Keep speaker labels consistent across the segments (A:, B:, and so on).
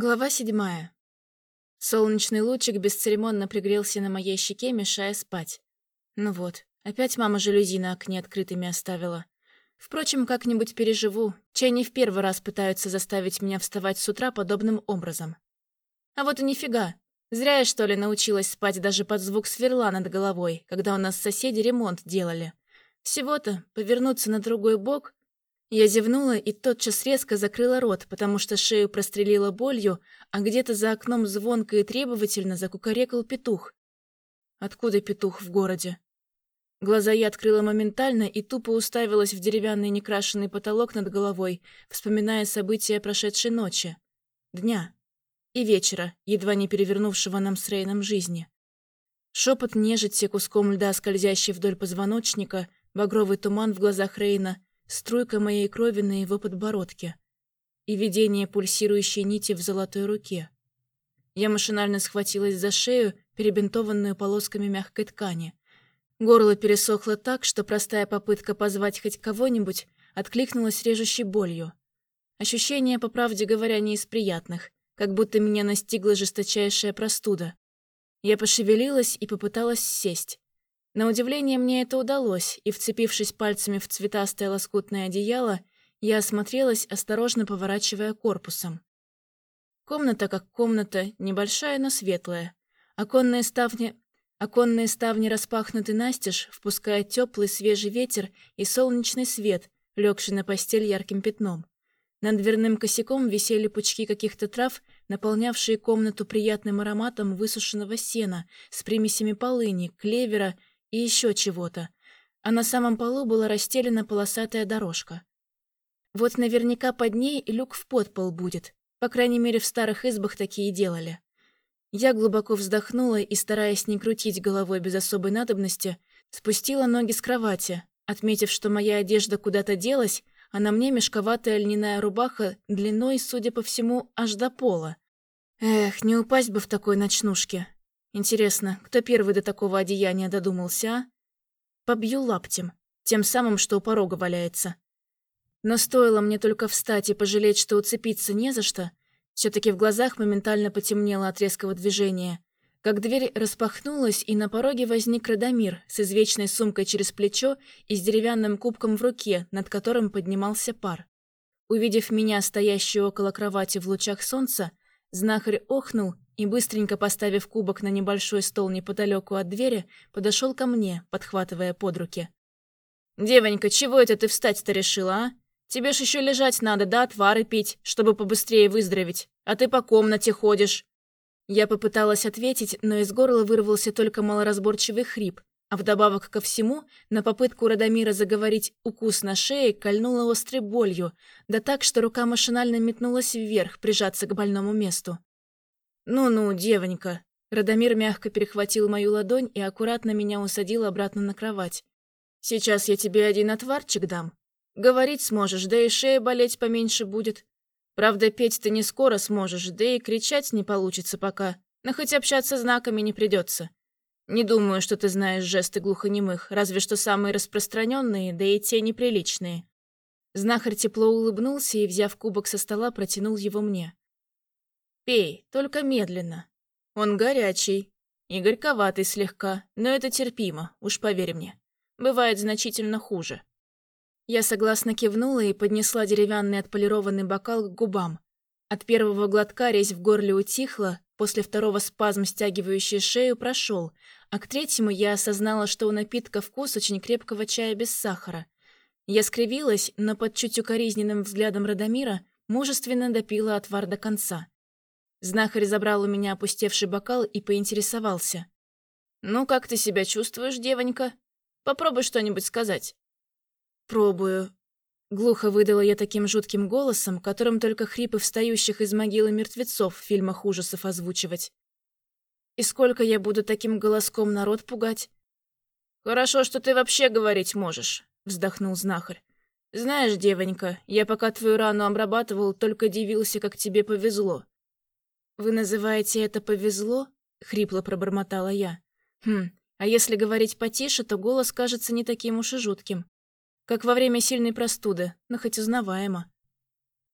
A: Глава седьмая. Солнечный лучик бесцеремонно пригрелся на моей щеке, мешая спать. Ну вот, опять мама жалюзи на окне открытыми оставила. Впрочем, как-нибудь переживу, чай не в первый раз пытаются заставить меня вставать с утра подобным образом. А вот и нифига. Зря я, что ли, научилась спать даже под звук сверла над головой, когда у нас соседи ремонт делали. Всего-то повернуться на другой бок я зевнула и тотчас резко закрыла рот, потому что шею прострелила болью, а где-то за окном звонко и требовательно закукарекал петух. Откуда петух в городе? Глаза я открыла моментально и тупо уставилась в деревянный некрашенный потолок над головой, вспоминая события прошедшей ночи, дня и вечера, едва не перевернувшего нам с Рейном жизни. Шепот нежити, куском льда, скользящий вдоль позвоночника, багровый туман в глазах Рейна — струйка моей крови на его подбородке и видение пульсирующей нити в золотой руке. Я машинально схватилась за шею, перебинтованную полосками мягкой ткани. Горло пересохло так, что простая попытка позвать хоть кого-нибудь откликнулась режущей болью. Ощущение, по правде говоря, не из приятных, как будто меня настигла жесточайшая простуда. Я пошевелилась и попыталась сесть. На удивление мне это удалось, и, вцепившись пальцами в цветастое лоскутное одеяло, я осмотрелась, осторожно поворачивая корпусом. Комната как комната, небольшая, но светлая. Оконные ставни... Оконные ставни распахнуты настежь, впуская теплый свежий ветер и солнечный свет, легший на постель ярким пятном. Над дверным косяком висели пучки каких-то трав, наполнявшие комнату приятным ароматом высушенного сена с примесями полыни, клевера и еще чего-то, а на самом полу была расстелена полосатая дорожка. Вот наверняка под ней люк в подпол будет, по крайней мере в старых избах такие делали. Я глубоко вздохнула и, стараясь не крутить головой без особой надобности, спустила ноги с кровати, отметив, что моя одежда куда-то делась, а на мне мешковатая льняная рубаха длиной, судя по всему, аж до пола. Эх, не упасть бы в такой ночнушке. Интересно, кто первый до такого одеяния додумался, а? Побью лаптем, тем самым, что у порога валяется. Но стоило мне только встать и пожалеть, что уцепиться не за что, все таки в глазах моментально потемнело от резкого движения, как дверь распахнулась, и на пороге возник Радомир с извечной сумкой через плечо и с деревянным кубком в руке, над которым поднимался пар. Увидев меня, стоящую около кровати в лучах солнца, знахарь охнул и, быстренько поставив кубок на небольшой стол неподалеку от двери, подошел ко мне, подхватывая под руки. «Девонька, чего это ты встать-то решила, а? Тебе ж еще лежать надо, да отвары пить, чтобы побыстрее выздороветь, а ты по комнате ходишь». Я попыталась ответить, но из горла вырвался только малоразборчивый хрип, а вдобавок ко всему, на попытку Радомира заговорить укус на шее кольнула острой болью, да так, что рука машинально метнулась вверх, прижаться к больному месту. «Ну-ну, девонька». Радомир мягко перехватил мою ладонь и аккуратно меня усадил обратно на кровать. «Сейчас я тебе один отварчик дам. Говорить сможешь, да и шея болеть поменьше будет. Правда, петь ты не скоро сможешь, да и кричать не получится пока, но хоть общаться знаками не придется. Не думаю, что ты знаешь жесты глухонемых, разве что самые распространенные, да и те неприличные». Знахарь тепло улыбнулся и, взяв кубок со стола, протянул его мне. Пей, только медленно. Он горячий и горьковатый слегка, но это терпимо, уж поверь мне. Бывает значительно хуже. Я согласно кивнула и поднесла деревянный отполированный бокал к губам. От первого глотка резь в горле утихла, после второго спазм, стягивающий шею, прошел, а к третьему я осознала, что у напитка вкус очень крепкого чая без сахара. Я скривилась, но под чуть укоризненным взглядом Радомира мужественно допила отвар до конца. Знахарь забрал у меня опустевший бокал и поинтересовался. «Ну, как ты себя чувствуешь, девонька? Попробуй что-нибудь сказать». «Пробую». Глухо выдала я таким жутким голосом, которым только хрипы встающих из могилы мертвецов в фильмах ужасов озвучивать. «И сколько я буду таким голоском народ пугать?» «Хорошо, что ты вообще говорить можешь», — вздохнул знахарь. «Знаешь, девонька, я пока твою рану обрабатывал, только дивился, как тебе повезло. «Вы называете это повезло?» — хрипло пробормотала я. «Хм, а если говорить потише, то голос кажется не таким уж и жутким. Как во время сильной простуды, но хоть узнаваемо».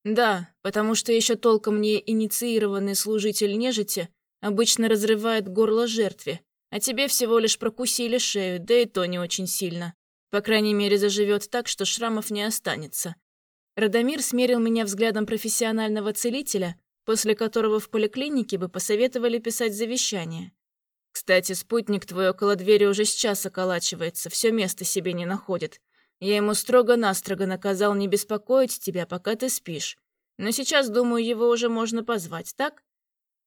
A: Да, потому что еще толком не инициированный служитель нежити обычно разрывает горло жертве, а тебе всего лишь прокусили шею, да и то не очень сильно. По крайней мере, заживет так, что шрамов не останется. Радомир смерил меня взглядом профессионального целителя, после которого в поликлинике бы посоветовали писать завещание. Кстати, спутник твой около двери уже сейчас околачивается, все место себе не находит. Я ему строго-настрого наказал не беспокоить тебя, пока ты спишь. Но сейчас, думаю, его уже можно позвать, так?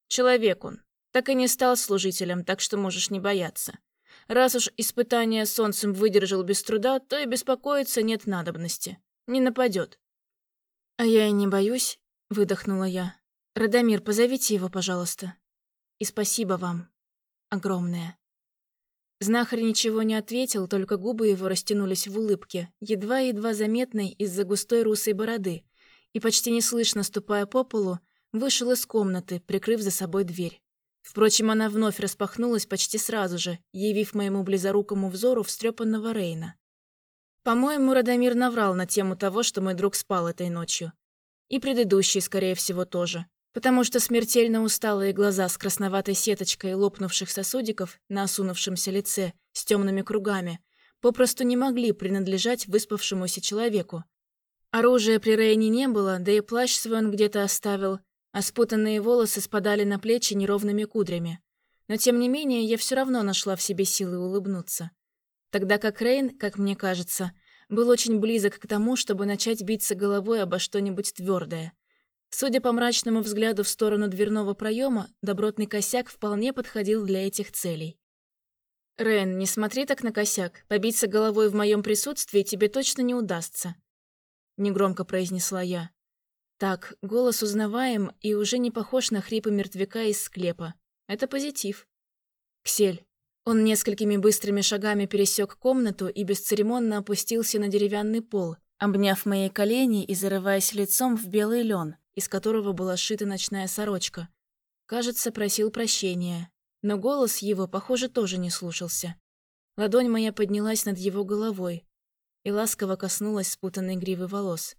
A: Человек он. Так и не стал служителем, так что можешь не бояться. Раз уж испытание солнцем выдержал без труда, то и беспокоиться нет надобности. Не нападет. «А я и не боюсь», — выдохнула я. «Радомир, позовите его, пожалуйста. И спасибо вам. Огромное». Знахарь ничего не ответил, только губы его растянулись в улыбке, едва-едва заметной из-за густой русой бороды, и почти неслышно, ступая по полу, вышел из комнаты, прикрыв за собой дверь. Впрочем, она вновь распахнулась почти сразу же, явив моему близорукому взору встрепанного Рейна. По-моему, Радомир наврал на тему того, что мой друг спал этой ночью. И предыдущий, скорее всего, тоже. Потому что смертельно усталые глаза с красноватой сеточкой лопнувших сосудиков на осунувшемся лице с темными кругами попросту не могли принадлежать выспавшемуся человеку. Оружия при Рейне не было, да и плащ свой он где-то оставил, а спутанные волосы спадали на плечи неровными кудрями. Но тем не менее, я все равно нашла в себе силы улыбнуться. Тогда как Рейн, как мне кажется, был очень близок к тому, чтобы начать биться головой обо что-нибудь твердое. Судя по мрачному взгляду в сторону дверного проема, добротный косяк вполне подходил для этих целей. «Рейн, не смотри так на косяк. Побиться головой в моем присутствии тебе точно не удастся», — негромко произнесла я. Так, голос узнаваем и уже не похож на хрипы мертвяка из склепа. Это позитив. Ксель. Он несколькими быстрыми шагами пересек комнату и бесцеремонно опустился на деревянный пол, обняв мои колени и зарываясь лицом в белый лен, из которого была сшита ночная сорочка. Кажется, просил прощения, но голос его, похоже, тоже не слушался. Ладонь моя поднялась над его головой и ласково коснулась спутанной гривы волос.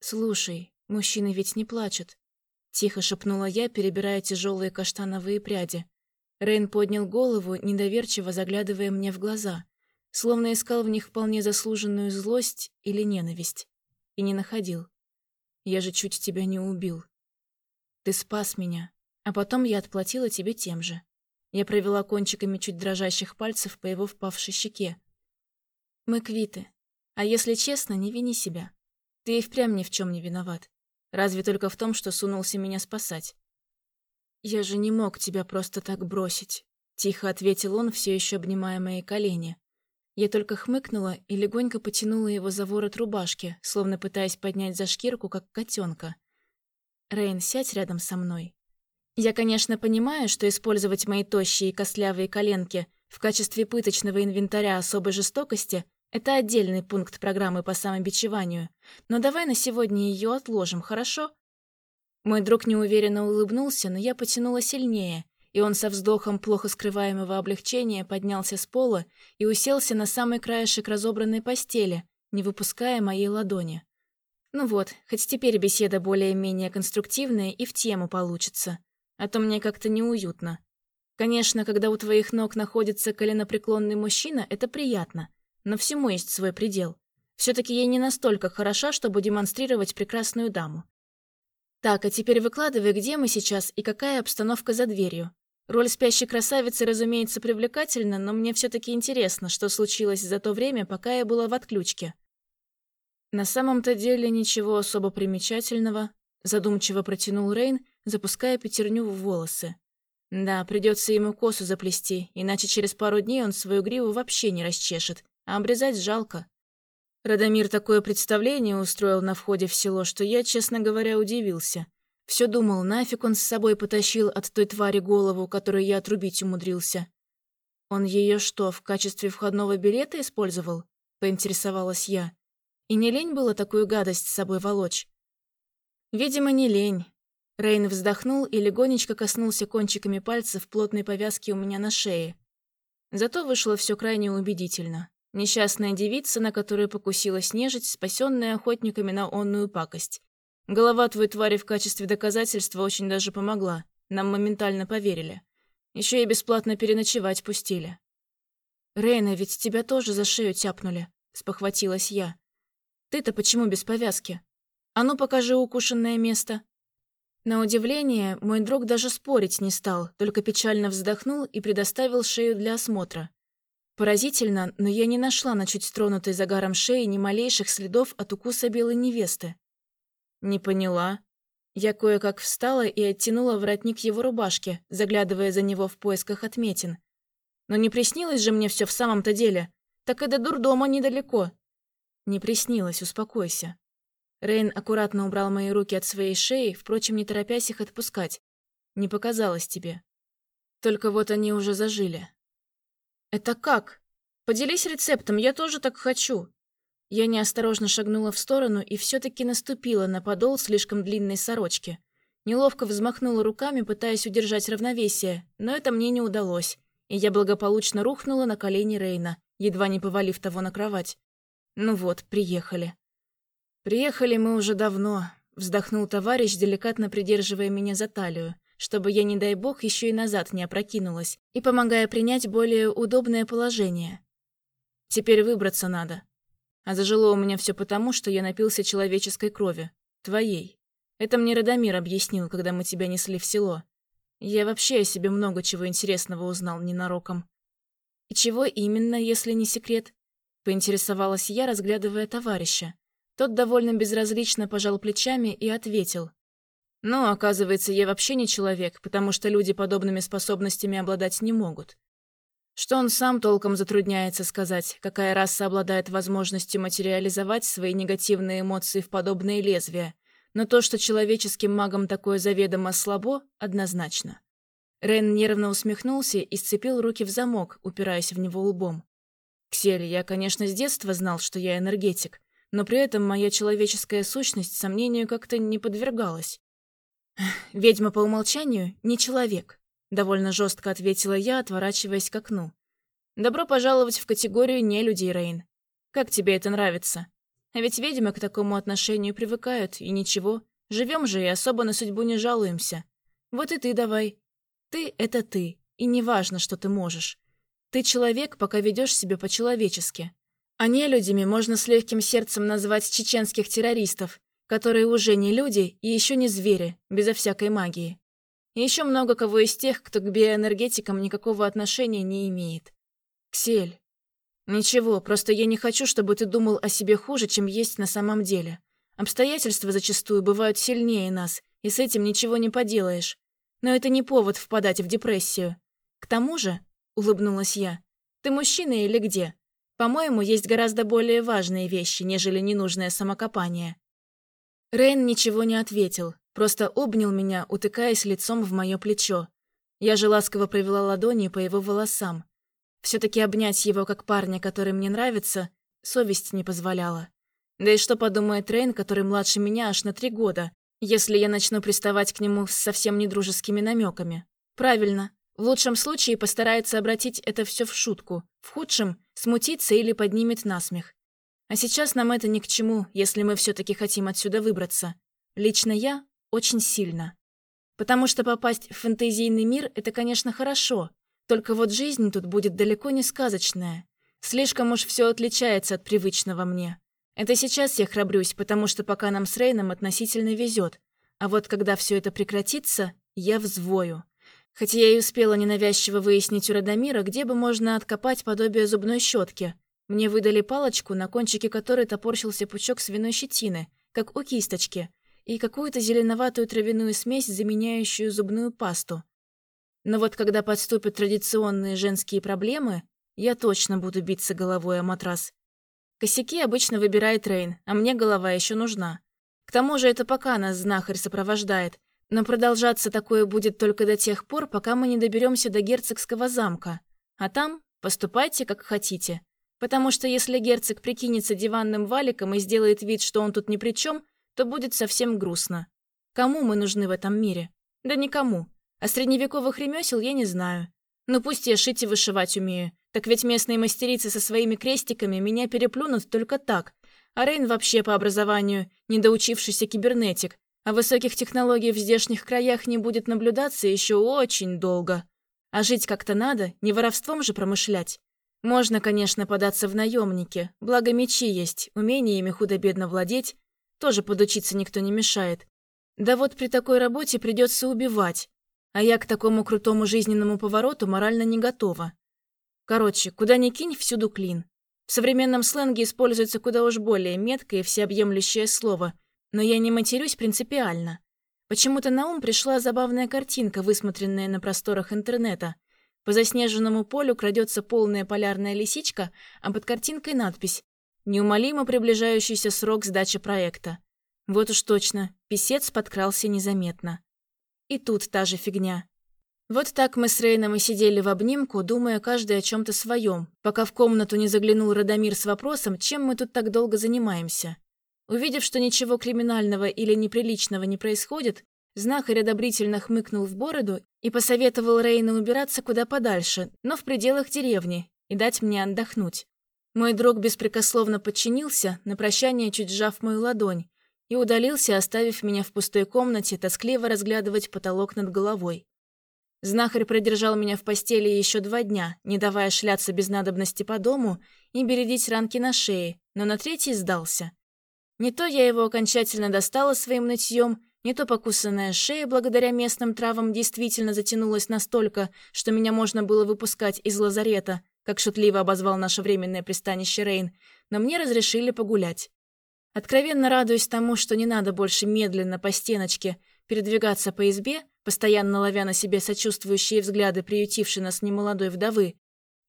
A: «Слушай, Мужчины ведь не плачут. Тихо шепнула я, перебирая тяжелые каштановые пряди. Рейн поднял голову, недоверчиво заглядывая мне в глаза, словно искал в них вполне заслуженную злость или ненависть. И не находил. Я же чуть тебя не убил. Ты спас меня, а потом я отплатила тебе тем же. Я провела кончиками чуть дрожащих пальцев по его впавшей щеке. Мы квиты. А если честно, не вини себя. Ты и впрямь ни в чем не виноват. Разве только в том, что сунулся меня спасать. «Я же не мог тебя просто так бросить», — тихо ответил он, все еще обнимая мои колени. Я только хмыкнула и легонько потянула его за ворот рубашки, словно пытаясь поднять за шкирку, как котенка. «Рейн, сядь рядом со мной». Я, конечно, понимаю, что использовать мои тощие и костлявые коленки в качестве пыточного инвентаря особой жестокости это отдельный пункт программы по самобичеванию, но давай на сегодня ее отложим, хорошо?» Мой друг неуверенно улыбнулся, но я потянула сильнее, и он со вздохом плохо скрываемого облегчения поднялся с пола и уселся на самый краешек разобранной постели, не выпуская моей ладони. Ну вот, хоть теперь беседа более-менее конструктивная и в тему получится, а то мне как-то неуютно. Конечно, когда у твоих ног находится коленопреклонный мужчина, это приятно, но всему есть свой предел. Все-таки я не настолько хороша, чтобы демонстрировать прекрасную даму. Так, а теперь выкладывай, где мы сейчас и какая обстановка за дверью. Роль спящей красавицы, разумеется, привлекательна, но мне все-таки интересно, что случилось за то время, пока я была в отключке. На самом-то деле ничего особо примечательного, задумчиво протянул Рейн, запуская пятерню в волосы. Да, придется ему косу заплести, иначе через пару дней он свою гриву вообще не расчешет, а обрезать жалко. Радомир такое представление устроил на входе в село, что я, честно говоря, удивился. Все думал, нафиг он с собой потащил от той твари голову, которую я отрубить умудрился. Он ее что, в качестве входного билета использовал? Поинтересовалась я. И не лень было такую гадость с собой волочь? Видимо, не лень. Рейн вздохнул и легонечко коснулся кончиками пальцев плотной повязки у меня на шее. Зато вышло все крайне убедительно. Несчастная девица, на которую покусилась нежить, спасенная охотниками на онную пакость. Голова твой твари в качестве доказательства очень даже помогла. Нам моментально поверили. Еще и бесплатно переночевать пустили. «Рейна, ведь тебя тоже за шею тяпнули», — спохватилась я. «Ты-то почему без повязки? А ну, покажи укушенное место». На удивление, мой друг даже спорить не стал, только печально вздохнул и предоставил шею для осмотра. Поразительно, но я не нашла на чуть тронутой загаром шеи ни малейших следов от укуса белой невесты. «Не поняла». Я кое-как встала и оттянула воротник его рубашки, заглядывая за него в поисках отметин. Но не приснилось же мне все в самом-то деле. Так и до дурдома недалеко. Не приснилось, успокойся. Рейн аккуратно убрал мои руки от своей шеи, впрочем, не торопясь их отпускать. Не показалось тебе. Только вот они уже зажили. Это как? Поделись рецептом, я тоже так хочу. Я неосторожно шагнула в сторону и все-таки наступила на подол слишком длинной сорочки. Неловко взмахнула руками, пытаясь удержать равновесие, но это мне не удалось и я благополучно рухнула на колени Рейна, едва не повалив того на кровать. Ну вот, приехали. Приехали мы уже давно, вздохнул товарищ, деликатно придерживая меня за талию, чтобы я, не дай бог, еще и назад не опрокинулась, и помогая принять более удобное положение. Теперь выбраться надо. А зажило у меня все потому, что я напился человеческой крови. Твоей. Это мне Радомир объяснил, когда мы тебя несли в село. Я вообще о себе много чего интересного узнал ненароком. И чего именно, если не секрет? Поинтересовалась я, разглядывая товарища. Тот довольно безразлично пожал плечами и ответил. «Ну, оказывается, я вообще не человек, потому что люди подобными способностями обладать не могут. Что он сам толком затрудняется сказать, какая раса обладает возможностью материализовать свои негативные эмоции в подобные лезвия, но то, что человеческим магам такое заведомо слабо, однозначно. Рен нервно усмехнулся и сцепил руки в замок, упираясь в него лбом. «Ксель, я, конечно, с детства знал, что я энергетик, но при этом моя человеческая сущность сомнению как-то не подвергалась. «Ведьма по умолчанию не человек», — довольно жестко ответила я, отворачиваясь к окну. «Добро пожаловать в категорию не людей, Рейн. Как тебе это нравится?» А ведь ведьмы к такому отношению привыкают, и ничего. Живем же и особо на судьбу не жалуемся. Вот и ты давай. Ты — это ты, и не важно, что ты можешь. Ты человек, пока ведешь себя по-человечески. А не людьми можно с легким сердцем назвать чеченских террористов, которые уже не люди и еще не звери, безо всякой магии. И еще много кого из тех, кто к биоэнергетикам никакого отношения не имеет. Ксель, «Ничего, просто я не хочу, чтобы ты думал о себе хуже, чем есть на самом деле. Обстоятельства зачастую бывают сильнее нас, и с этим ничего не поделаешь. Но это не повод впадать в депрессию. К тому же, — улыбнулась я, — ты мужчина или где? По-моему, есть гораздо более важные вещи, нежели ненужное самокопание». Рейн ничего не ответил, просто обнял меня, утыкаясь лицом в мое плечо. Я же ласково провела ладони по его волосам. Все-таки обнять его как парня, который мне нравится, совесть не позволяла. Да и что подумает Рейн, который младше меня аж на три года, если я начну приставать к нему с совсем недружескими намеками? Правильно. В лучшем случае постарается обратить это все в шутку, в худшем – смутиться или поднимет насмех. А сейчас нам это ни к чему, если мы все-таки хотим отсюда выбраться. Лично я очень сильно. Потому что попасть в фэнтезийный мир – это, конечно, хорошо, только вот жизнь тут будет далеко не сказочная. Слишком уж все отличается от привычного мне. Это сейчас я храбрюсь, потому что пока нам с Рейном относительно везет. А вот когда все это прекратится, я взвою. Хотя я и успела ненавязчиво выяснить у Радомира, где бы можно откопать подобие зубной щетки. Мне выдали палочку, на кончике которой топорщился пучок свиной щетины, как у кисточки, и какую-то зеленоватую травяную смесь, заменяющую зубную пасту. Но вот когда подступят традиционные женские проблемы, я точно буду биться головой о матрас. Косяки обычно выбирает Рейн, а мне голова еще нужна. К тому же это пока нас знахарь сопровождает, но продолжаться такое будет только до тех пор, пока мы не доберемся до герцогского замка. А там поступайте, как хотите. Потому что если герцог прикинется диванным валиком и сделает вид, что он тут ни при чем, то будет совсем грустно. Кому мы нужны в этом мире? Да никому. А средневековых ремесел я не знаю. Ну пусть я шить и вышивать умею. Так ведь местные мастерицы со своими крестиками меня переплюнут только так. а Рейн вообще по образованию недоучившийся кибернетик, а высоких технологий в здешних краях не будет наблюдаться еще очень долго. А жить как-то надо, не воровством же промышлять. Можно, конечно, податься в наемники, благо мечи есть, умение ими худо-бедно владеть, тоже подучиться никто не мешает. Да вот при такой работе придется убивать, а я к такому крутому жизненному повороту морально не готова. Короче, куда ни кинь, всюду клин. В современном сленге используется куда уж более меткое и всеобъемлющее слово, но я не матерюсь принципиально. Почему-то на ум пришла забавная картинка, высмотренная на просторах интернета. По заснеженному полю крадется полная полярная лисичка, а под картинкой надпись «Неумолимо приближающийся срок сдачи проекта». Вот уж точно, писец подкрался незаметно. И тут та же фигня. Вот так мы с Рейном и сидели в обнимку, думая каждый о чем-то своем, пока в комнату не заглянул Радомир с вопросом, чем мы тут так долго занимаемся. Увидев, что ничего криминального или неприличного не происходит, знахарь одобрительно хмыкнул в бороду и посоветовал Рейну убираться куда подальше, но в пределах деревни, и дать мне отдохнуть. Мой друг беспрекословно подчинился, на прощание чуть сжав мою ладонь, и удалился, оставив меня в пустой комнате тоскливо разглядывать потолок над головой. Знахарь продержал меня в постели еще два дня, не давая шляться без надобности по дому и бередить ранки на шее, но на третий сдался. Не то я его окончательно достала своим нытьем, не то покусанная шея благодаря местным травам действительно затянулась настолько, что меня можно было выпускать из лазарета, как шутливо обозвал наше временное пристанище Рейн, но мне разрешили погулять. Откровенно радуясь тому, что не надо больше медленно по стеночке передвигаться по избе, постоянно ловя на себе сочувствующие взгляды приютившей нас немолодой вдовы,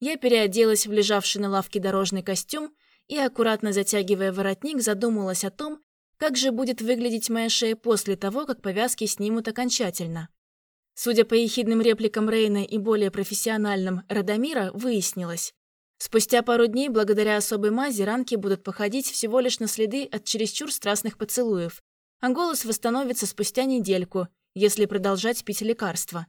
A: я переоделась в лежавший на лавке дорожный костюм и, аккуратно затягивая воротник, задумалась о том, как же будет выглядеть моя шея после того, как повязки снимут окончательно. Судя по ехидным репликам Рейна и более профессиональным Радомира, выяснилось. Спустя пару дней, благодаря особой мази, ранки будут походить всего лишь на следы от чересчур страстных поцелуев, а голос восстановится спустя недельку, если продолжать пить лекарства.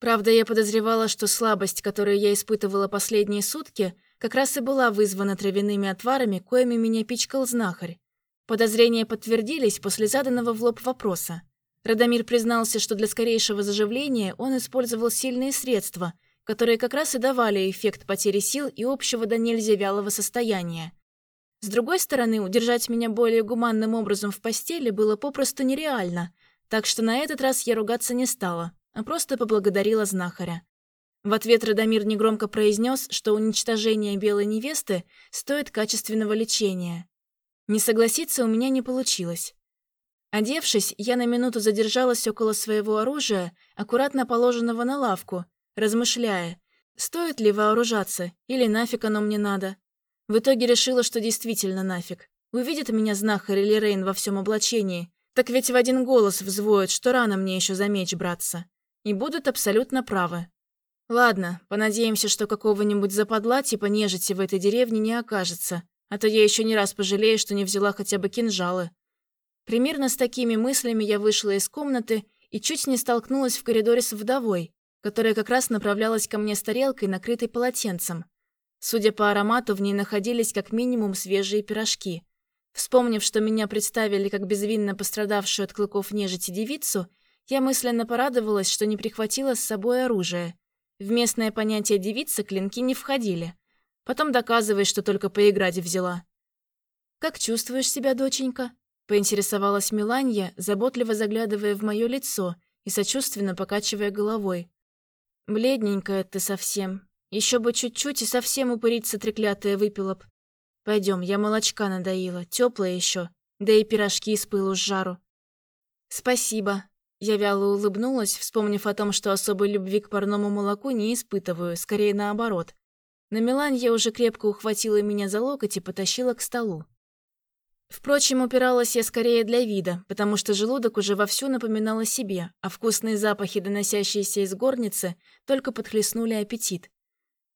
A: Правда, я подозревала, что слабость, которую я испытывала последние сутки, как раз и была вызвана травяными отварами, коими меня пичкал знахарь. Подозрения подтвердились после заданного в лоб вопроса. Радомир признался, что для скорейшего заживления он использовал сильные средства, которые как раз и давали эффект потери сил и общего до нельзя вялого состояния. С другой стороны, удержать меня более гуманным образом в постели было попросту нереально, так что на этот раз я ругаться не стала, а просто поблагодарила знахаря. В ответ Радомир негромко произнес, что уничтожение белой невесты стоит качественного лечения. Не согласиться у меня не получилось. Одевшись, я на минуту задержалась около своего оружия, аккуратно положенного на лавку, размышляя, стоит ли вооружаться или нафиг оно мне надо. В итоге решила, что действительно нафиг. Увидит меня знахарь или Рейн во всем облачении, так ведь в один голос взвоют, что рано мне еще за меч браться. И будут абсолютно правы. Ладно, понадеемся, что какого-нибудь западла типа нежити в этой деревне не окажется, а то я еще не раз пожалею, что не взяла хотя бы кинжалы. Примерно с такими мыслями я вышла из комнаты и чуть не столкнулась в коридоре с вдовой, которая как раз направлялась ко мне с тарелкой, накрытой полотенцем. Судя по аромату, в ней находились как минимум свежие пирожки. Вспомнив, что меня представили как безвинно пострадавшую от клыков нежити девицу, я мысленно порадовалась, что не прихватила с собой оружие. В местное понятие девица клинки не входили. Потом доказывай, что только поиграть взяла. «Как чувствуешь себя, доченька?» — поинтересовалась Миланья, заботливо заглядывая в мое лицо и сочувственно покачивая головой. «Бледненькая ты совсем. Еще бы чуть-чуть и совсем упырица треклятая выпила б. Пойдем, я молочка надоила, теплое еще, да и пирожки с пылу с жару. Спасибо. Я вяло улыбнулась, вспомнив о том, что особой любви к парному молоку не испытываю, скорее наоборот. На Миланье уже крепко ухватила меня за локоть и потащила к столу. Впрочем, упиралась я скорее для вида, потому что желудок уже вовсю напоминал о себе, а вкусные запахи, доносящиеся из горницы, только подхлестнули аппетит.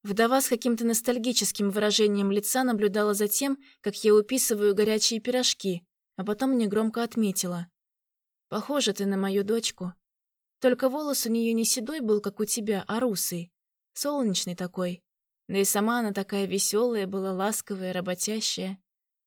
A: Вдова с каким-то ностальгическим выражением лица наблюдала за тем, как я уписываю горячие пирожки, а потом негромко отметила. «Похожа ты на мою дочку. Только волос у нее не седой был, как у тебя, а русый. Солнечный такой. Да и сама она такая веселая была, ласковая, работящая.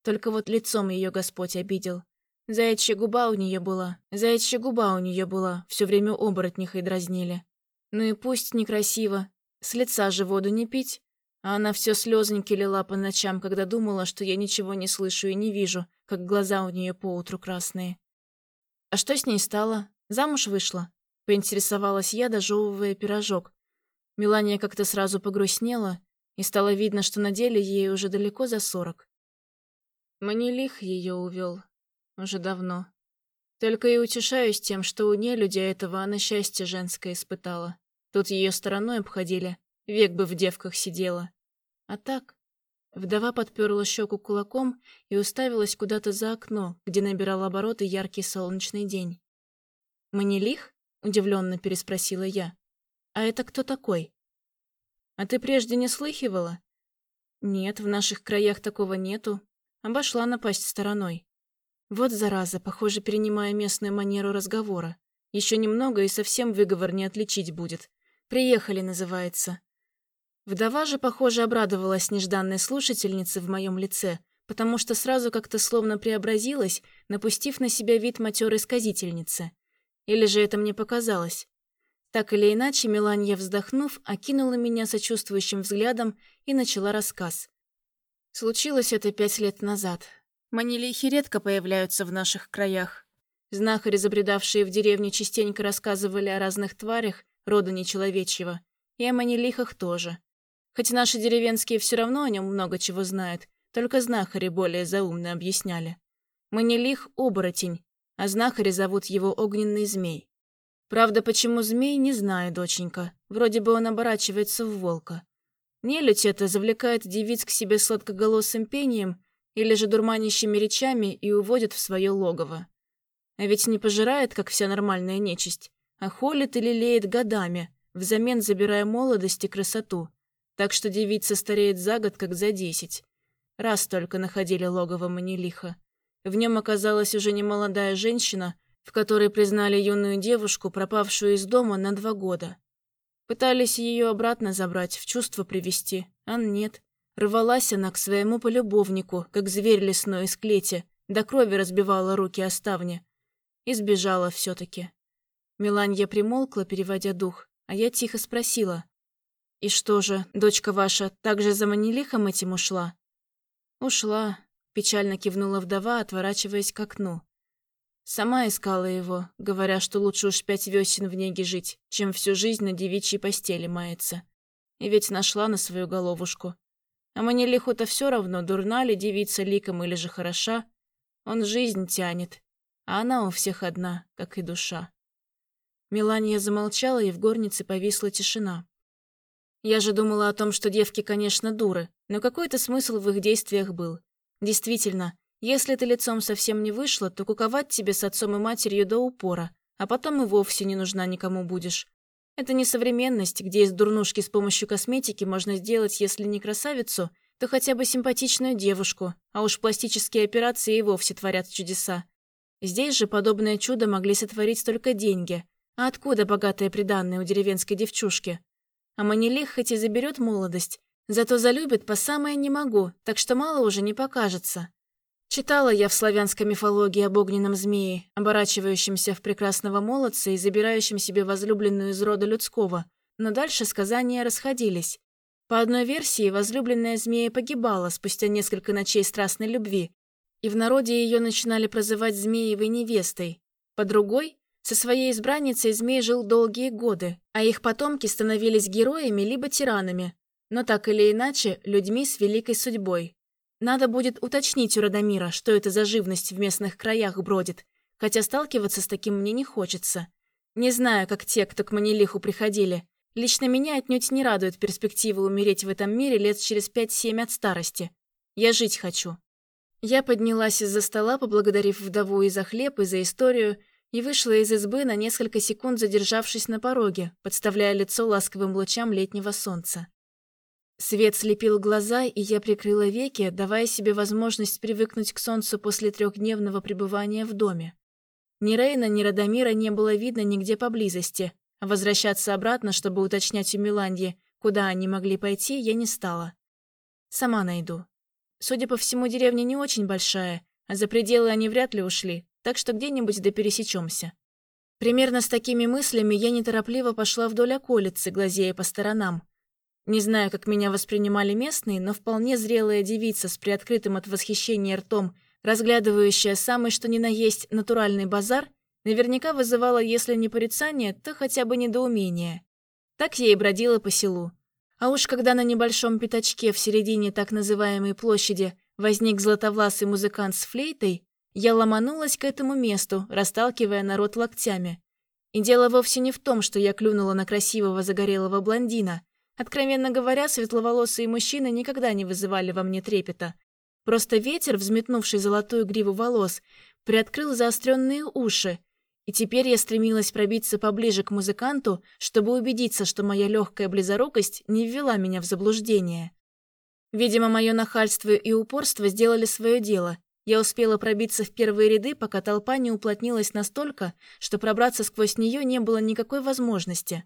A: Только вот лицом ее Господь обидел. Заячья губа у нее была, заячья губа у нее была, все время оборотнихой дразнили. Ну и пусть некрасиво, с лица же воду не пить, а она все слезоньки лила по ночам, когда думала, что я ничего не слышу и не вижу, как глаза у нее поутру красные. А что с ней стало? Замуж вышла? Поинтересовалась я, дожевывая пирожок. Мелания как-то сразу погрустнела, и стало видно, что на деле ей уже далеко за сорок. Манилих ее увел. Уже давно. Только и утешаюсь тем, что у нелюдя этого она счастье женское испытала. Тут ее стороной обходили, век бы в девках сидела. А так... Вдова подперла щеку кулаком и уставилась куда-то за окно, где набирал обороты яркий солнечный день. «Манилих?» — удивленно переспросила я. «А это кто такой?» «А ты прежде не слыхивала?» «Нет, в наших краях такого нету. Обошла напасть стороной». Вот зараза, похоже, перенимая местную манеру разговора. Еще немного, и совсем выговор не отличить будет. «Приехали» называется. Вдова же, похоже, обрадовалась нежданной слушательнице в моем лице, потому что сразу как-то словно преобразилась, напустив на себя вид матерой сказительницы. Или же это мне показалось? Так или иначе, Меланья, вздохнув, окинула меня сочувствующим взглядом и начала рассказ. Случилось это пять лет назад. Манилихи редко появляются в наших краях. Знахари, забредавшие в деревню, частенько рассказывали о разных тварях рода нечеловечьего, и о манилихах тоже. Хоть наши деревенские все равно о нем много чего знают, только знахари более заумно объясняли. Манилих – оборотень, а знахаря зовут его Огненный Змей. Правда, почему змей, не знаю, доченька. Вроде бы он оборачивается в волка. Нелюдь это завлекает девиц к себе сладкоголосым пением или же дурманящими речами и уводит в свое логово. А ведь не пожирает, как вся нормальная нечисть, а холит или леет годами, взамен забирая молодость и красоту. Так что девица стареет за год, как за десять. Раз только находили логово Манилиха. В нем оказалась уже немолодая женщина, в которой признали юную девушку, пропавшую из дома на два года. Пытались ее обратно забрать, в чувство привести, а нет. Рвалась она к своему полюбовнику, как зверь лесной из клети, до крови разбивала руки о ставни. И сбежала все-таки. Миланья примолкла, переводя дух, а я тихо спросила. «И что же, дочка ваша также за манилихом этим ушла?» «Ушла», Печально кивнула вдова, отворачиваясь к окну. Сама искала его, говоря, что лучше уж пять весен в неге жить, чем всю жизнь на девичьей постели мается. И ведь нашла на свою головушку. А мне лиху-то все равно, дурна ли девица ликом или же хороша. Он жизнь тянет, а она у всех одна, как и душа. Мелания замолчала, и в горнице повисла тишина. Я же думала о том, что девки, конечно, дуры, но какой-то смысл в их действиях был. Действительно, если ты лицом совсем не вышла, то куковать тебе с отцом и матерью до упора, а потом и вовсе не нужна никому будешь. Это не современность, где из дурнушки с помощью косметики можно сделать, если не красавицу, то хотя бы симпатичную девушку, а уж пластические операции и вовсе творят чудеса. Здесь же подобное чудо могли сотворить только деньги. А откуда богатые приданные у деревенской девчушки? А Манилих хоть и заберет молодость, Зато залюбит по самое не могу, так что мало уже не покажется. Читала я в славянской мифологии об огненном змее, оборачивающемся в прекрасного молодца и забирающем себе возлюбленную из рода людского, но дальше сказания расходились. По одной версии, возлюбленная змея погибала спустя несколько ночей страстной любви, и в народе ее начинали прозывать Змеевой невестой. По другой, со своей избранницей змей жил долгие годы, а их потомки становились героями либо тиранами, но так или иначе людьми с великой судьбой. Надо будет уточнить у Радомира, что это за живность в местных краях бродит, хотя сталкиваться с таким мне не хочется. Не знаю, как те, кто к Манилиху приходили. Лично меня отнюдь не радует перспектива умереть в этом мире лет через пять-семь от старости. Я жить хочу. Я поднялась из-за стола, поблагодарив вдову и за хлеб, и за историю, и вышла из избы на несколько секунд, задержавшись на пороге, подставляя лицо ласковым лучам летнего солнца. Свет слепил глаза, и я прикрыла веки, давая себе возможность привыкнуть к солнцу после трехдневного пребывания в доме. Ни Рейна, ни Радомира не было видно нигде поблизости, возвращаться обратно, чтобы уточнять у Миланьи, куда они могли пойти, я не стала. Сама найду. Судя по всему, деревня не очень большая, а за пределы они вряд ли ушли, так что где-нибудь да пересечемся. Примерно с такими мыслями я неторопливо пошла вдоль околицы, глазея по сторонам. Не знаю, как меня воспринимали местные, но вполне зрелая девица с приоткрытым от восхищения ртом, разглядывающая самый что ни на есть натуральный базар, наверняка вызывала, если не порицание, то хотя бы недоумение. Так я и бродила по селу. А уж когда на небольшом пятачке в середине так называемой площади возник златовласый музыкант с флейтой, я ломанулась к этому месту, расталкивая народ локтями. И дело вовсе не в том, что я клюнула на красивого загорелого блондина. Откровенно говоря, светловолосые мужчины никогда не вызывали во мне трепета. Просто ветер, взметнувший золотую гриву волос, приоткрыл заостренные уши, и теперь я стремилась пробиться поближе к музыканту, чтобы убедиться, что моя легкая близорукость не ввела меня в заблуждение. Видимо, мое нахальство и упорство сделали свое дело, я успела пробиться в первые ряды, пока толпа не уплотнилась настолько, что пробраться сквозь нее не было никакой возможности.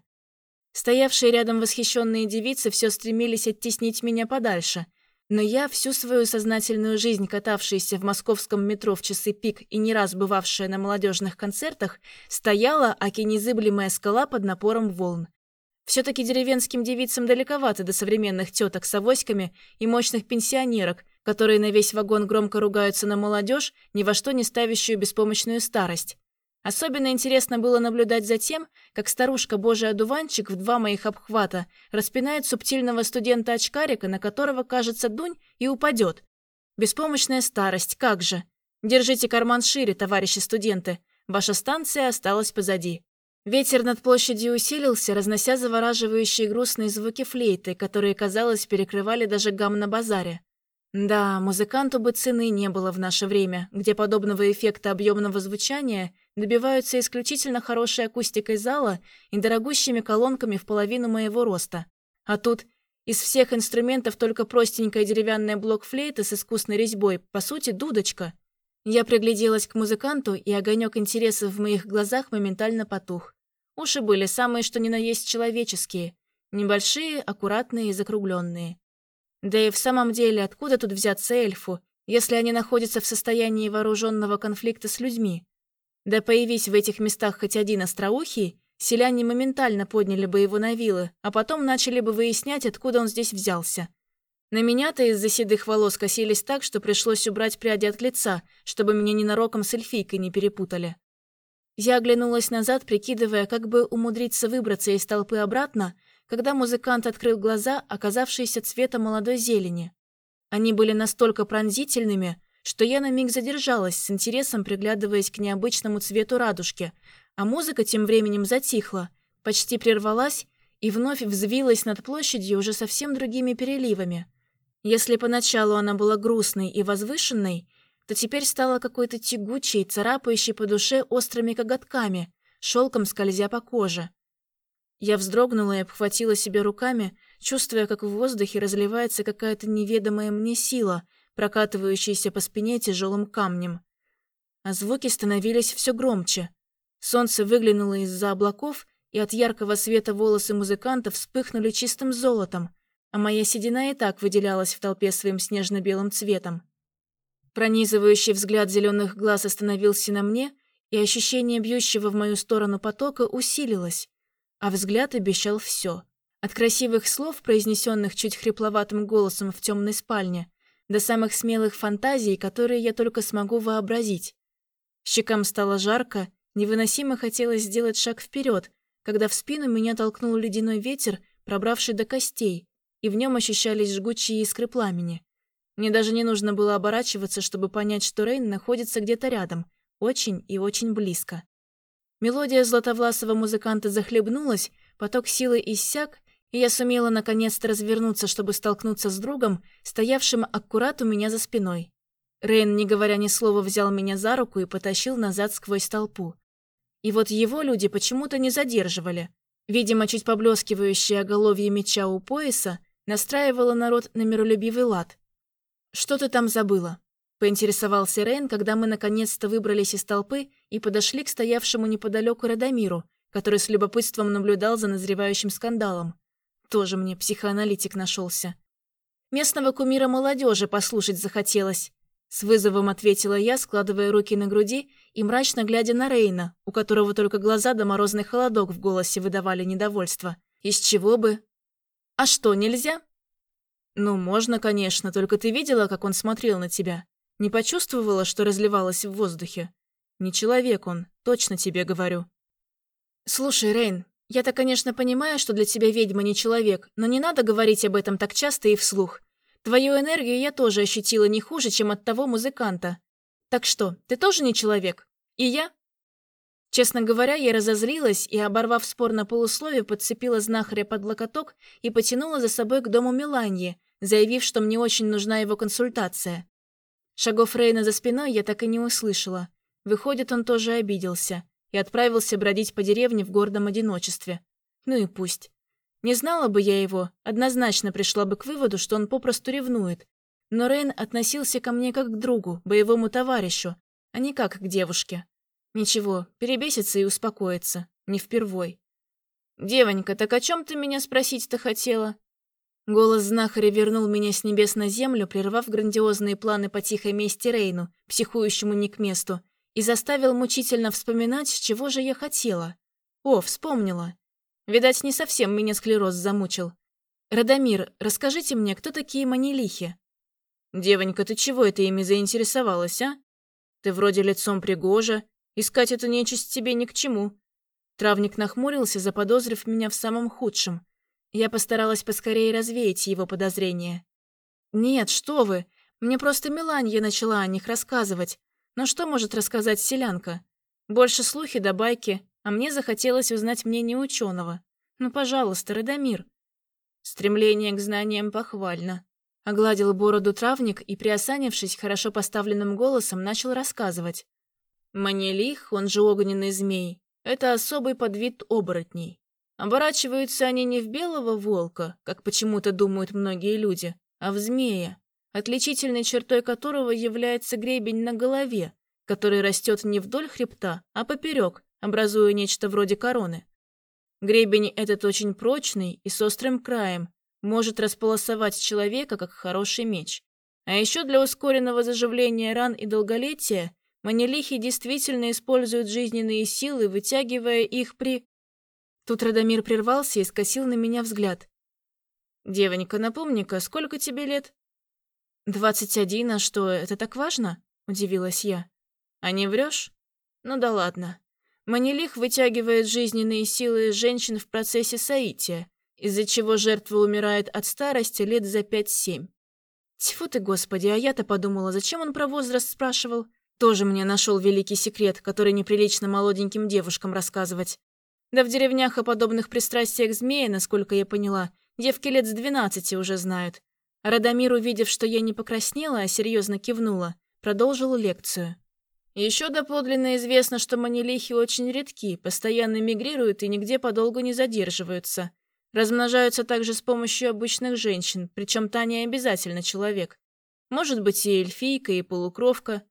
A: Стоявшие рядом восхищенные девицы все стремились оттеснить меня подальше, но я, всю свою сознательную жизнь катавшаяся в московском метро в часы пик и не раз бывавшая на молодежных концертах, стояла, аки незыблемая скала под напором волн. Все-таки деревенским девицам далековато до современных теток с авоськами и мощных пенсионерок, которые на весь вагон громко ругаются на молодежь, ни во что не ставящую беспомощную старость. Особенно интересно было наблюдать за тем, как старушка Божий одуванчик в два моих обхвата распинает субтильного студента-очкарика, на которого, кажется, дунь, и упадет. Беспомощная старость, как же. Держите карман шире, товарищи студенты. Ваша станция осталась позади. Ветер над площадью усилился, разнося завораживающие грустные звуки флейты, которые, казалось, перекрывали даже гам на базаре. Да, музыканту бы цены не было в наше время, где подобного эффекта объемного звучания добиваются исключительно хорошей акустикой зала и дорогущими колонками в половину моего роста. А тут из всех инструментов только простенькая деревянная блок-флейта с искусной резьбой, по сути, дудочка. Я пригляделась к музыканту, и огонек интереса в моих глазах моментально потух. Уши были самые что ни на есть человеческие, небольшие, аккуратные и закругленные. Да и в самом деле, откуда тут взяться эльфу, если они находятся в состоянии вооруженного конфликта с людьми? Да появись в этих местах хоть один остроухий, селяне моментально подняли бы его на вилы, а потом начали бы выяснять, откуда он здесь взялся. На меня-то из-за седых волос косились так, что пришлось убрать пряди от лица, чтобы меня ненароком с эльфийкой не перепутали. Я оглянулась назад, прикидывая, как бы умудриться выбраться из толпы обратно, когда музыкант открыл глаза, оказавшиеся цвета молодой зелени. Они были настолько пронзительными, что я на миг задержалась, с интересом приглядываясь к необычному цвету радужки, а музыка тем временем затихла, почти прервалась и вновь взвилась над площадью уже совсем другими переливами. Если поначалу она была грустной и возвышенной, то теперь стала какой-то тягучей, царапающей по душе острыми коготками, шелком скользя по коже. Я вздрогнула и обхватила себя руками, чувствуя, как в воздухе разливается какая-то неведомая мне сила, прокатывающаяся по спине тяжелым камнем. А звуки становились все громче. Солнце выглянуло из-за облаков, и от яркого света волосы музыканта вспыхнули чистым золотом, а моя седина и так выделялась в толпе своим снежно-белым цветом. Пронизывающий взгляд зеленых глаз остановился на мне, и ощущение бьющего в мою сторону потока усилилось а взгляд обещал все. От красивых слов, произнесенных чуть хрипловатым голосом в темной спальне, до самых смелых фантазий, которые я только смогу вообразить. Щекам стало жарко, невыносимо хотелось сделать шаг вперед, когда в спину меня толкнул ледяной ветер, пробравший до костей, и в нем ощущались жгучие искры пламени. Мне даже не нужно было оборачиваться, чтобы понять, что Рейн находится где-то рядом, очень и очень близко. Мелодия златовласого музыканта захлебнулась, поток силы иссяк, и я сумела наконец-то развернуться, чтобы столкнуться с другом, стоявшим аккурат у меня за спиной. Рейн, не говоря ни слова, взял меня за руку и потащил назад сквозь толпу. И вот его люди почему-то не задерживали. Видимо, чуть поблескивающее оголовье меча у пояса настраивало народ на миролюбивый лад. «Что ты там забыла?» Поинтересовался Рейн, когда мы наконец-то выбрались из толпы и подошли к стоявшему неподалеку Радомиру, который с любопытством наблюдал за назревающим скандалом. Тоже мне психоаналитик нашелся. Местного кумира молодежи послушать захотелось. С вызовом ответила я, складывая руки на груди и мрачно глядя на Рейна, у которого только глаза да морозный холодок в голосе выдавали недовольство. Из чего бы? А что, нельзя? Ну, можно, конечно, только ты видела, как он смотрел на тебя? Не почувствовала, что разливалось в воздухе? Не человек он, точно тебе говорю. Слушай, Рейн, я-то, конечно, понимаю, что для тебя ведьма не человек, но не надо говорить об этом так часто и вслух. Твою энергию я тоже ощутила не хуже, чем от того музыканта. Так что, ты тоже не человек? И я? Честно говоря, я разозлилась и, оборвав спор на полусловие, подцепила знахаря под локоток и потянула за собой к дому Меланьи, заявив, что мне очень нужна его консультация. Шагов Рейна за спиной я так и не услышала. Выходит, он тоже обиделся и отправился бродить по деревне в гордом одиночестве. Ну и пусть. Не знала бы я его, однозначно пришла бы к выводу, что он попросту ревнует. Но Рейн относился ко мне как к другу, боевому товарищу, а не как к девушке. Ничего, перебесится и успокоится. Не впервой. «Девонька, так о чем ты меня спросить-то хотела?» Голос знахаря вернул меня с небес на землю, прервав грандиозные планы по тихой мести Рейну, психующему не к месту, и заставил мучительно вспоминать, чего же я хотела. О, вспомнила. Видать, не совсем меня склероз замучил. Радомир, расскажите мне, кто такие манилихи? Девонька, ты чего это ими заинтересовалась, а? Ты вроде лицом пригожа, искать эту нечисть тебе ни к чему. Травник нахмурился, заподозрив меня в самом худшем. Я постаралась поскорее развеять его подозрения. «Нет, что вы! Мне просто Меланья начала о них рассказывать. Но что может рассказать селянка? Больше слухи да байки, а мне захотелось узнать мнение ученого. Ну, пожалуйста, Радомир. Стремление к знаниям похвально. Огладил бороду травник и, приосанившись хорошо поставленным голосом, начал рассказывать. Манилих, он же огненный змей, это особый подвид оборотней. Оборачиваются они не в белого волка, как почему-то думают многие люди, а в змея, отличительной чертой которого является гребень на голове, который растет не вдоль хребта, а поперек, образуя нечто вроде короны. Гребень этот очень прочный и с острым краем, может располосовать человека, как хороший меч. А еще для ускоренного заживления ран и долголетия манилихи действительно используют жизненные силы, вытягивая их при... Тут Радомир прервался и скосил на меня взгляд. «Девонька, напомни-ка, сколько тебе лет?» «Двадцать один, а что, это так важно?» – удивилась я. «А не врешь? Ну да ладно. Манилих вытягивает жизненные силы женщин в процессе соития, из-за чего жертва умирает от старости лет за 5-7. Тьфу ты, господи, а я-то подумала, зачем он про возраст спрашивал? Тоже мне нашел великий секрет, который неприлично молоденьким девушкам рассказывать. Да в деревнях о подобных пристрастиях змея, насколько я поняла, девки лет с двенадцати уже знают. Радомир, увидев, что я не покраснела, а серьезно кивнула, продолжил лекцию. Еще доподлинно известно, что манилихи очень редки, постоянно мигрируют и нигде подолгу не задерживаются. Размножаются также с помощью обычных женщин, причем та не обязательно человек. Может быть и эльфийка, и полукровка.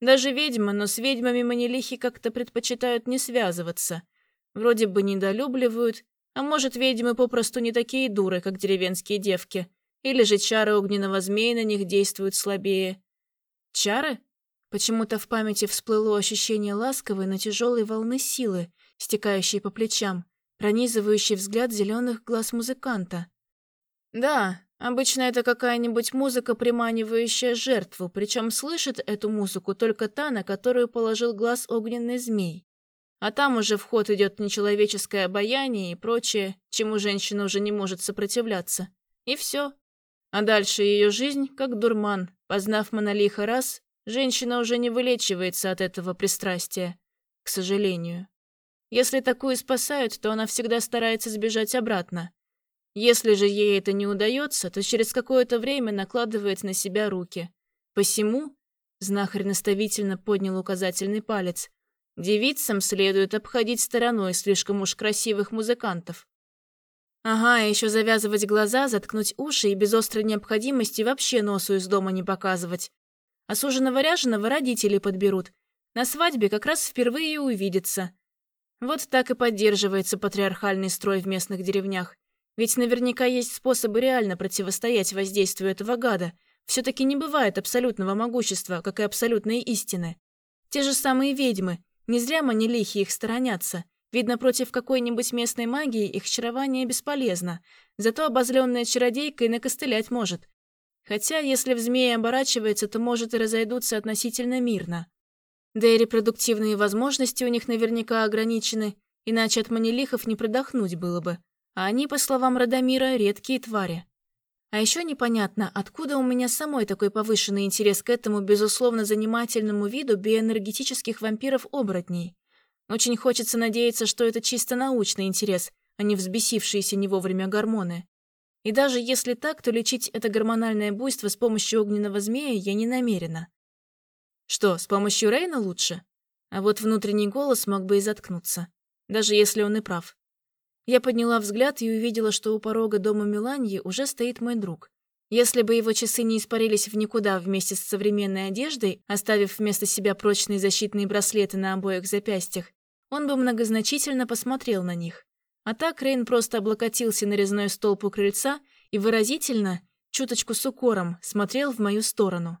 A: Даже ведьма, но с ведьмами манилихи как-то предпочитают не связываться. Вроде бы недолюбливают, а может ведьмы попросту не такие дуры, как деревенские девки. Или же чары огненного змея на них действуют слабее. Чары? Почему-то в памяти всплыло ощущение ласковой, но тяжелой волны силы, стекающей по плечам, пронизывающий взгляд зеленых глаз музыканта. Да, обычно это какая-нибудь музыка, приманивающая жертву, причем слышит эту музыку только та, на которую положил глаз огненный змей. А там уже в ход идет нечеловеческое обаяние и прочее, чему женщина уже не может сопротивляться. И все. А дальше ее жизнь как дурман. Познав монолиха раз, Женщина уже не вылечивается от этого пристрастия, к сожалению. Если такую спасают, то она всегда старается сбежать обратно. Если же ей это не удается, то через какое-то время накладывает на себя руки. Посему, знахарь наставительно поднял указательный палец, девицам следует обходить стороной слишком уж красивых музыкантов. Ага, еще завязывать глаза, заткнуть уши и без острой необходимости вообще носу из дома не показывать. А суженого ряженого родители подберут. На свадьбе как раз впервые увидятся. Вот так и поддерживается патриархальный строй в местных деревнях. Ведь наверняка есть способы реально противостоять воздействию этого гада. Все-таки не бывает абсолютного могущества, как и абсолютной истины. Те же самые ведьмы. Не зря манилихи их сторонятся. Видно, против какой-нибудь местной магии их чарование бесполезно. Зато обозленная чародейка и накостылять может. Хотя, если в змеи оборачивается, то может и разойдутся относительно мирно. Да и репродуктивные возможности у них наверняка ограничены, иначе от манилихов не продохнуть было бы а они, по словам Радомира, редкие твари. А еще непонятно, откуда у меня самой такой повышенный интерес к этому, безусловно, занимательному виду биоэнергетических вампиров-оборотней. Очень хочется надеяться, что это чисто научный интерес, а не взбесившиеся не вовремя гормоны. И даже если так, то лечить это гормональное буйство с помощью огненного змея я не намерена. Что, с помощью Рейна лучше? А вот внутренний голос мог бы и заткнуться, даже если он и прав. Я подняла взгляд и увидела, что у порога дома Миланьи уже стоит мой друг. Если бы его часы не испарились в никуда вместе с современной одеждой, оставив вместо себя прочные защитные браслеты на обоих запястьях, он бы многозначительно посмотрел на них. А так Рейн просто облокотился на резной столб у крыльца и выразительно, чуточку с укором, смотрел в мою сторону.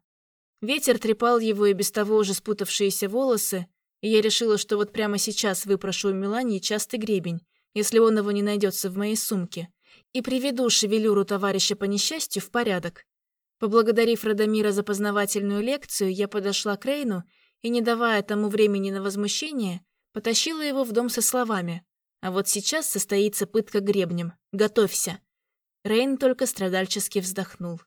A: Ветер трепал его и без того уже спутавшиеся волосы, и я решила, что вот прямо сейчас выпрошу у Мелании частый гребень, если он его не найдется в моей сумке, и приведу шевелюру товарища по несчастью в порядок. Поблагодарив Радомира за познавательную лекцию, я подошла к Рейну и, не давая тому времени на возмущение, потащила его в дом со словами «А вот сейчас состоится пытка гребнем. Готовься». Рейн только страдальчески вздохнул.